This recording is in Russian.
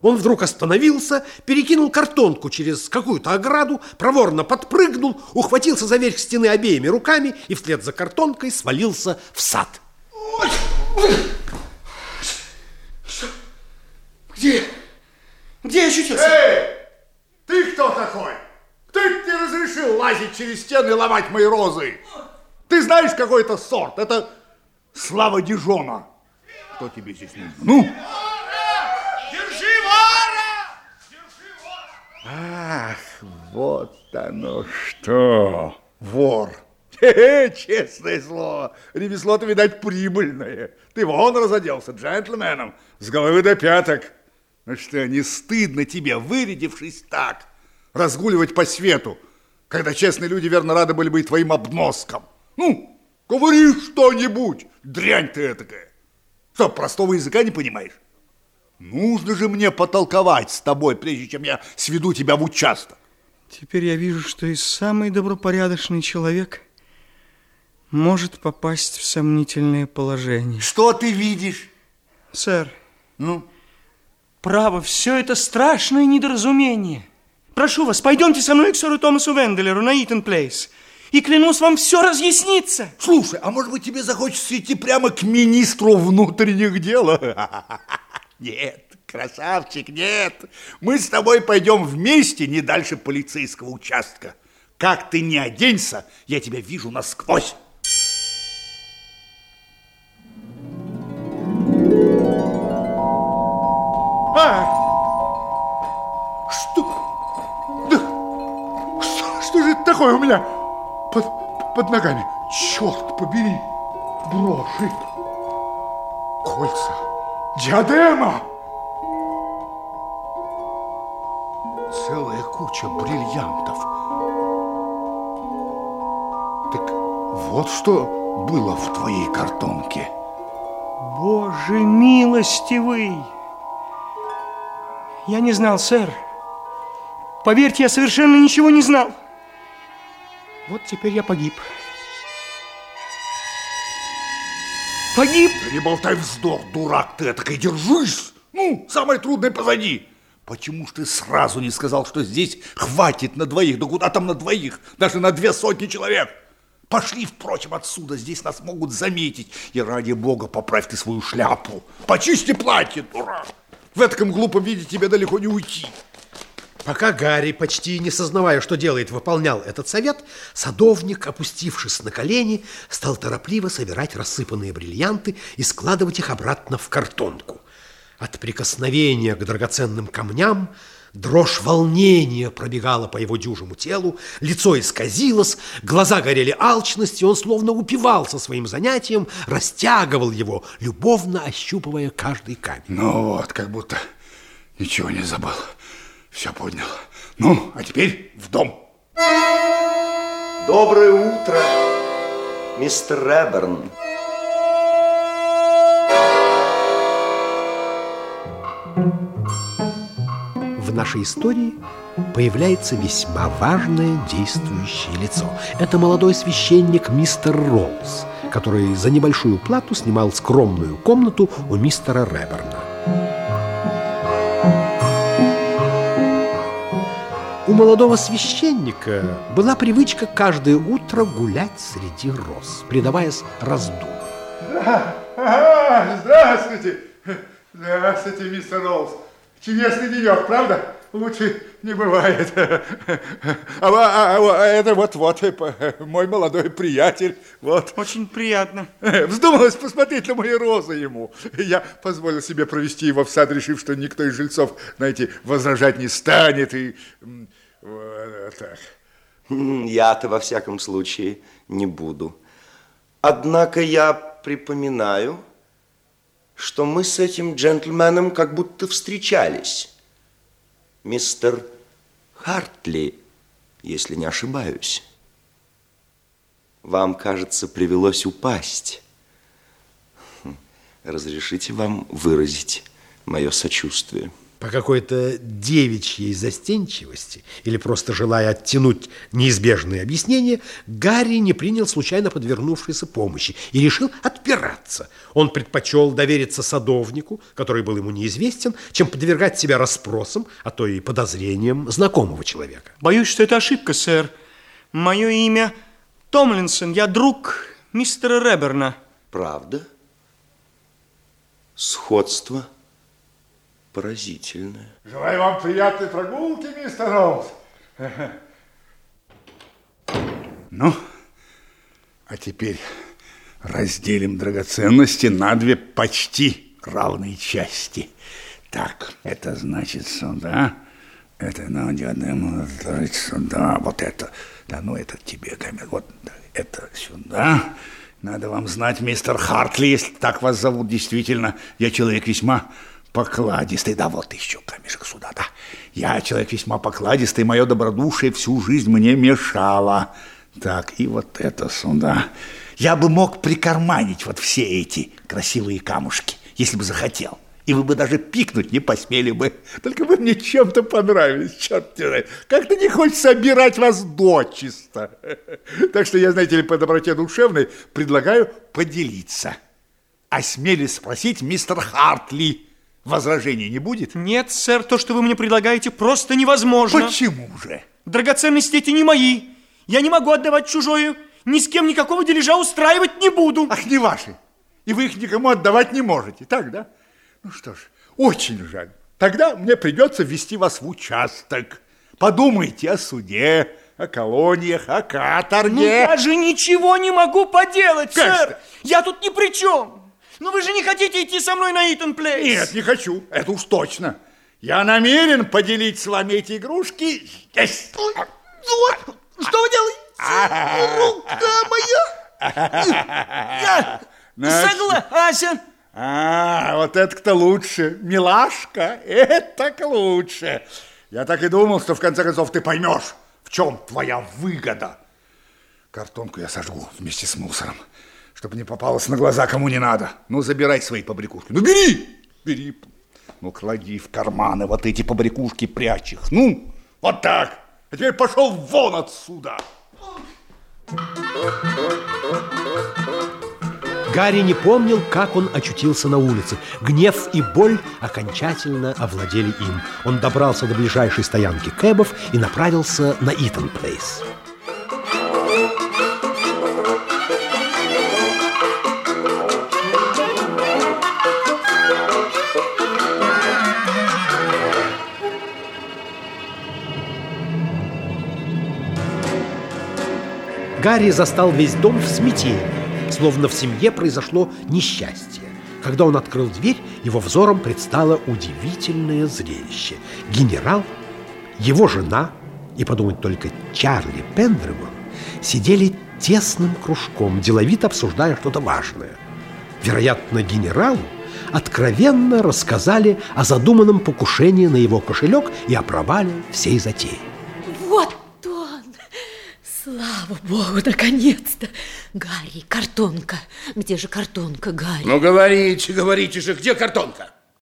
Он вдруг остановился, перекинул картонку через какую-то ограду, проворно подпрыгнул, ухватился за верх стены обеими руками и вслед за картонкой свалился в сад. Где? Где я очутился? Эй! Ты кто такой? Ты не разрешил лазить через стены и ломать мои розы. Ты знаешь какой это сорт? Это Слава Дижона. Кто тебе здесь нужен? Ну? Ах, вот оно что. Вор. Честное слово. Ремесло-то, видать, прибыльное. Ты вон разоделся джентльменом с головы до пяток. Ну что, не стыдно тебе, вырядившись так, разгуливать по свету, когда честные люди, верно, рады были бы и твоим обноскам? Ну, говори что-нибудь, дрянь ты этакая. Что, простого языка не понимаешь? Нужно же мне потолковать с тобой, прежде чем я сведу тебя в участок. Теперь я вижу, что и самый добропорядочный человек может попасть в сомнительное положение. Что ты видишь? Сэр, Ну, право, все это страшное недоразумение. Прошу вас, пойдемте со мной к сэру Томасу Венделеру на Итон Плейс. И клянусь, вам все разъяснится. слушай, а может быть тебе захочется идти прямо к министру внутренних дел? Нет, красавчик, нет. Мы с тобой пойдем вместе не дальше полицейского участка. Как ты не оденься, я тебя вижу насквозь. А! Что? Что, же такое у меня под, под ногами? Черт побери! Броши! Кольца! Диадема! Целая куча бриллиантов. Так вот что было в твоей картонке. Боже милостивый! Я не знал, сэр. Поверьте, я совершенно ничего не знал. Вот теперь я погиб. Погиб! Да не болтай вздох, дурак ты, так и держись. Ну, самое трудное позади. Почему ж ты сразу не сказал, что здесь хватит на двоих? Да куда там на двоих? Даже на две сотни человек. Пошли, впрочем, отсюда. Здесь нас могут заметить. И ради бога, поправь ты свою шляпу. Почисти платье, дурак. В этом глупом виде тебе далеко не уйти. Пока Гарри, почти не сознавая, что делает, выполнял этот совет, садовник, опустившись на колени, стал торопливо собирать рассыпанные бриллианты и складывать их обратно в картонку. От прикосновения к драгоценным камням дрожь волнения пробегала по его дюжему телу, лицо исказилось, глаза горели алчностью, он словно упивался своим занятием, растягивал его, любовно ощупывая каждый камень. Ну вот, как будто ничего не забыл. Все поднял. Ну, а теперь в дом. Доброе утро, мистер Реберн. В нашей истории появляется весьма важное действующее лицо. Это молодой священник мистер Роллс, который за небольшую плату снимал скромную комнату у мистера Реберна. Молодого священника была привычка каждое утро гулять среди роз, предаваясь раздумью. А, здравствуйте. Здравствуйте, мистер Роллс. Чудесный денек, правда? Лучше не бывает. А, а- а- а это вот-вот мой молодой приятель. Вот. Очень приятно. Вздумалось посмотреть на мои розы ему. Я позволил себе провести его в сад, решив, что никто из жильцов, знаете, возражать не станет. И вот так. Я-то во всяком случае не буду. Однако я припоминаю, что мы с этим джентльменом как будто встречались. Мистер Хартли, если не ошибаюсь. Вам, кажется, привелось упасть. Хм, Разрешите вам выразить мое сочувствие. По какой-то девичьей застенчивости или просто желая оттянуть неизбежные объяснения, Гарри не принял случайно подвернувшейся помощи и решил отпираться. Он предпочел довериться садовнику, который был ему неизвестен, чем подвергать себя расспросам, а то и подозрениям знакомого человека. Боюсь, что это ошибка, сэр. Мое имя Томлинсон, я друг мистера Реберна. Правда? Сходство поразительное. Желаю вам приятной прогулки, мистер Роуз. Ну, а теперь разделим драгоценности на две почти равные части. Так, это значит сюда, это надо отложить сюда, вот это, да, ну это тебе, камер, вот это сюда. Надо вам знать, мистер Хартли, если так вас зовут, действительно, я человек весьма покладистый. Да, вот еще камешек сюда, да. Я человек весьма покладистый, мое добродушие всю жизнь мне мешало. Так, и вот это сюда. Я бы мог прикарманить вот все эти красивые камушки, если бы захотел. И вы бы даже пикнуть не посмели бы. Только вы мне чем-то понравились, черт тебя. Как-то не хочется собирать вас дочисто. Так что я, знаете ли, по доброте душевной предлагаю поделиться. Осмелись спросить мистер Хартли, возражений не будет? Нет, сэр, то, что вы мне предлагаете, просто невозможно. Почему же? Драгоценности эти не мои. Я не могу отдавать чужое. Ни с кем никакого дележа устраивать не буду. Ах, не ваши. И вы их никому отдавать не можете, так, да? Ну что ж, очень жаль. Тогда мне придется ввести вас в участок. Подумайте о суде, о колониях, о каторге. Ну, я же ничего не могу поделать, Как сэр. это? Я тут ни при чем. Ну, вы же не хотите идти со мной на Итон Плейс? Нет, не хочу. Это уж точно. Я намерен поделить с вами эти игрушки. Здесь. Вот, что вы делаете? Рука моя! Я Значит, Согласен. А, вот это-то лучше. Милашка, это лучше. Я так и думал, что в конце концов ты поймешь, в чем твоя выгода. Картонку я сожгу вместе с мусором, чтобы не попалось на глаза кому не надо. Ну, забирай свои побрякушки. Ну, бери, бери. Ну, клади в карманы вот эти побрякушки, прячь их. Ну, вот так. А теперь пошел вон отсюда. Гарри не помнил, как он очутился на улице. Гнев и боль окончательно овладели им. Он добрался до ближайшей стоянки кэбов и направился на Итон Гарри застал весь дом в смятении, словно в семье произошло несчастье. Когда он открыл дверь, его взором предстало удивительное зрелище. Генерал, его жена и, подумать только, Чарли Пендревон сидели тесным кружком, деловито обсуждая что-то важное. Вероятно, генералу откровенно рассказали о задуманном покушении на его кошелек и о провале всей затеи. Вот он! Слава богу, наконец-то! Гарри, картонка. Где же картонка, Гарри? Ну, говорите, говорите же, где картонка?